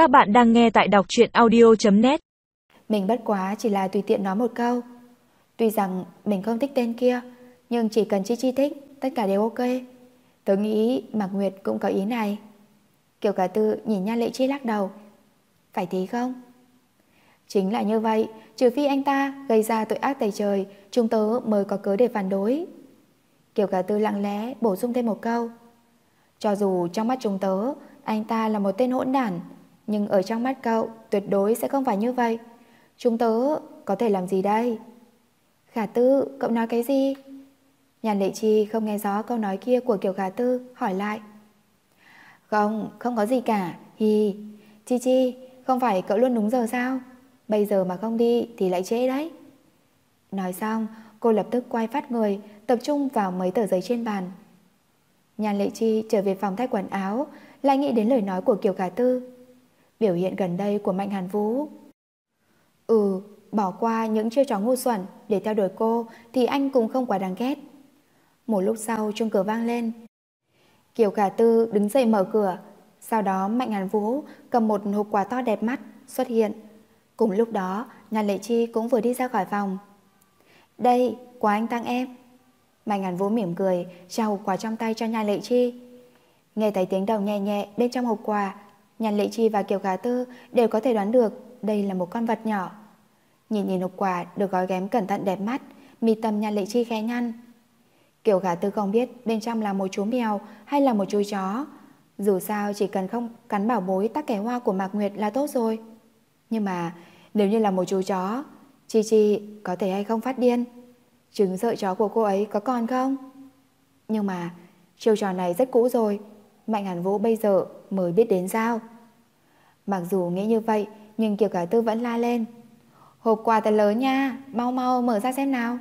Các bạn đang nghe tại đọc truyện audio.net Mình bất quá chỉ là tùy tiện nói một câu. Tuy rằng mình không thích tên kia, nhưng chỉ cần Chi Chi thích, tất cả đều ok. Tớ nghĩ Mạc Nguyệt cũng có ý này. Kiều cả tư nhìn Nha Lệ Chi lắc đầu. Phải thế không? Chính là như vậy, trừ phi anh ta gây ra tội ác tày trời, chúng tớ mới có cớ để phản đối. Kiều cả tư lặng lẽ bổ sung thêm một câu. Cho dù trong mắt chúng tớ, anh ta là một tên hỗn đản, nhưng ở trong mắt cậu tuyệt đối sẽ không phải như vậy. Chúng tớ có thể làm gì đây? Khả tư, cậu nói cái gì? Nhàn lệ chi không nghe rõ câu nói kia của Kiều Khả tư, hỏi lại. Không, không có gì cả, hi Chi Chi, không phải cậu luôn đúng giờ sao? Bây giờ mà không đi thì lại trễ đấy. Nói xong, cô lập tức quay phát người, tập trung vào mấy tờ giấy trên bàn. Nhàn lệ chi trở về phòng thay quần áo, lại nghĩ đến lời nói của Kiều Khả Tư. Biểu hiện gần đây của Mạnh Hàn Vũ. Ừ, bỏ qua những chiêu trò ngu xuẩn để theo đuổi cô thì anh cũng không quá đáng ghét. Một lúc sau chuông cửa vang lên. Kiều Khả Tư đứng dậy mở cửa, sau đó Mạnh Hàn Vũ cầm một hộp quà to đẹp mắt xuất hiện. Cùng lúc đó, Nhàn Lệ Chi cũng vừa đi ra khỏi phòng. Đây, quà anh tặng em. Mạnh Hàn Vũ mỉm cười, trao hộp quà trong tay cho Nhàn Lệ Chi. Nghe thấy tiếng đầu nhẹ nhẹ bên trong hộp quà, Nhàn Lệ Chi và Kiều Khả Tư đều có thể đoán được đây là một con vật nhỏ. Nhìn nhìn hộp quà được gói ghém cẩn thận đẹp mắt, mi tâm Nhàn Lệ Chi khẽ nhăn. Kiều Khả Tư không biết bên trong là một chú mèo hay là một chú chó. Dù sao chỉ cần không cắn bảo bối tắc kẻ hoa của Mạc Nguyệt là tốt rồi. Nhưng mà nếu như là một chú chó, Chi Chi có thể hay không phát điên? Trứng sợi chó của cô ấy có còn không? Nhưng mà chiêu trò này rất cũ rồi, Mạnh Hàn Vũ bây giờ mới biết đến sao. Mặc dù nghĩ như vậy, nhưng Kiều Cả Tư vẫn la lên. Hộp quà thật lớn nha, mau mau mở ra xem nào.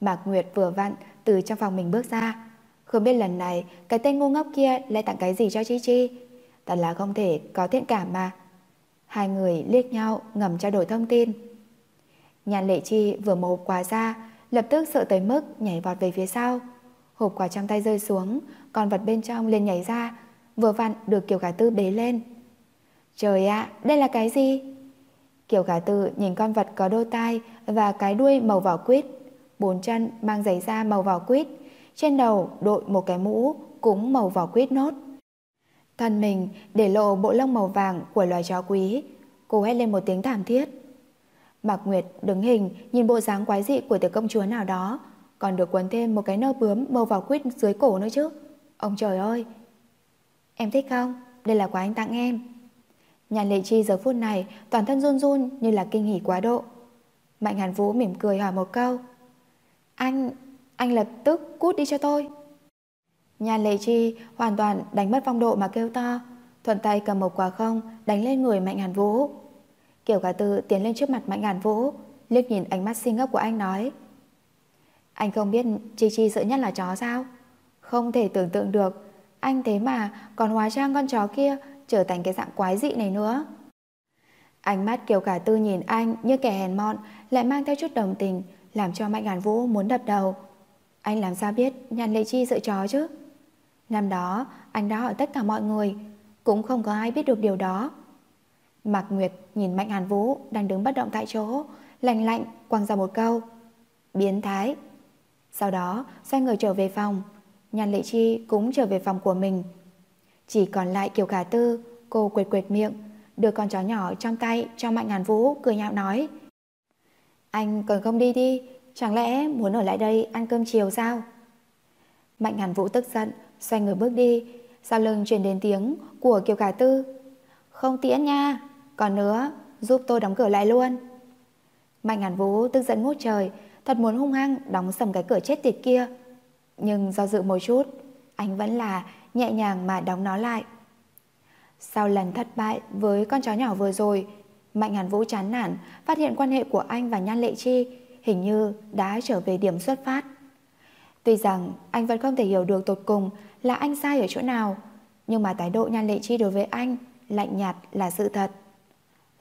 Mạc Nguyệt vừa vặn từ trong phòng mình bước ra. Không biết lần này cái tên ngu ngốc kia lại tặng cái gì cho Chi Chi. Thật là không thể có thiện cảm mà. Hai người liếc nhau ngầm trao đổi thông tin. Nhàn Lệ Chi vừa mở hộp quà ra, lập tức sợ tới mức nhảy vọt về phía sau. Hộp quà trong tay rơi xuống, con vật bên trong liền nhảy ra, vừa vặn được Kiều Gà Tư bế lên. Trời ạ, đây là cái gì? Kiều Gà Tư nhìn con vật có đôi tai và cái đuôi màu vỏ quýt, bốn chân mang giày da màu vỏ quýt, trên đầu đội một cái mũ cũng màu vỏ quýt nốt. Thân mình để lộ bộ lông màu vàng của loài chó quý, cô hét lên một tiếng thảm thiết. Mạc Nguyệt đứng hình nhìn bộ dáng quái dị của tiểu công chúa nào đó, còn được quấn thêm một cái nơ bướm màu vào quýt dưới cổ nữa chứ. Ông trời ơi! Em thích không? Đây là quà anh tặng em. Nhàn lệ chi giờ phút này toàn thân run run như là kinh hỉ quá độ. Mạnh Hàn Vũ mỉm cười hỏi một câu. Anh, anh lập tức cút đi cho tôi. Nhàn lệ chi hoàn toàn đánh mất phong độ mà kêu to, thuận tay cầm một quả không đánh lên người Mạnh Hàn Vũ. kiểu Cả Tư tiến lên trước mặt Mạnh Hàn Vũ, liếc nhìn ánh mắt xinh ngốc của anh nói. Anh không biết Chi Chi sợ nhất là chó sao? Không thể tưởng tượng được, anh thế mà còn hóa trang con chó kia trở thành cái dạng quái dị này nữa. Ánh mắt Kiều Cả Tư nhìn anh như kẻ hèn mọn, lại mang theo chút đồng tình, làm cho Mạnh Hàn Vũ muốn đập đầu. Anh làm sao biết Nhàn Lệ Chi sợ chó chứ? Năm đó, anh đã hỏi tất cả mọi người, cũng không có ai biết được điều đó. Mạc Nguyệt nhìn Mạnh Hàn Vũ đang đứng bất động tại chỗ, lạnh lạnh quăng ra một câu. Biến thái. Sau đó, xoay người trở về phòng. Nhàn Lệ Chi cũng trở về phòng của mình. Chỉ còn lại Kiều Khả Tư, cô quệt quệt miệng, đưa con chó nhỏ trong tay cho Mạnh Ngàn Vũ cười nhạo nói. Anh còn không đi đi, chẳng lẽ muốn ở lại đây ăn cơm chiều sao? Mạnh Ngàn Vũ tức giận, xoay người bước đi, sau lưng truyền đến tiếng của Kiều Khả Tư. Không tiễn nha, còn nữa, giúp tôi đóng cửa lại luôn. Mạnh Ngàn Vũ tức giận ngút trời, thật muốn hung hăng đóng sầm cái cửa chết tiệt kia. Nhưng do dự một chút, anh vẫn là nhẹ nhàng mà đóng nó lại. Sau lần thất bại với con chó nhỏ vừa rồi, Mạnh Hàn Vũ chán nản phát hiện quan hệ của anh và Nhan Lệ Chi hình như đã trở về điểm xuất phát. Tuy rằng anh vẫn không thể hiểu được tột cùng là anh sai ở chỗ nào, nhưng mà thái độ Nhan Lệ Chi đối với anh lạnh nhạt là sự thật.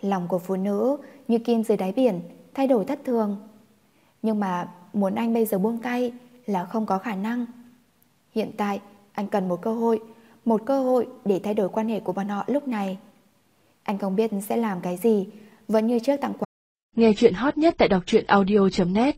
Lòng của phụ nữ như kim dưới đáy biển, thay đổi thất thường. Nhưng mà muốn anh bây giờ buông tay là không có khả năng. Hiện tại, anh cần một cơ hội, một cơ hội để thay đổi quan hệ của bọn họ lúc này. Anh không biết sẽ làm cái gì, vẫn như trước tặng quà. Nghe chuyện hot nhất tại đọc truyện audio.net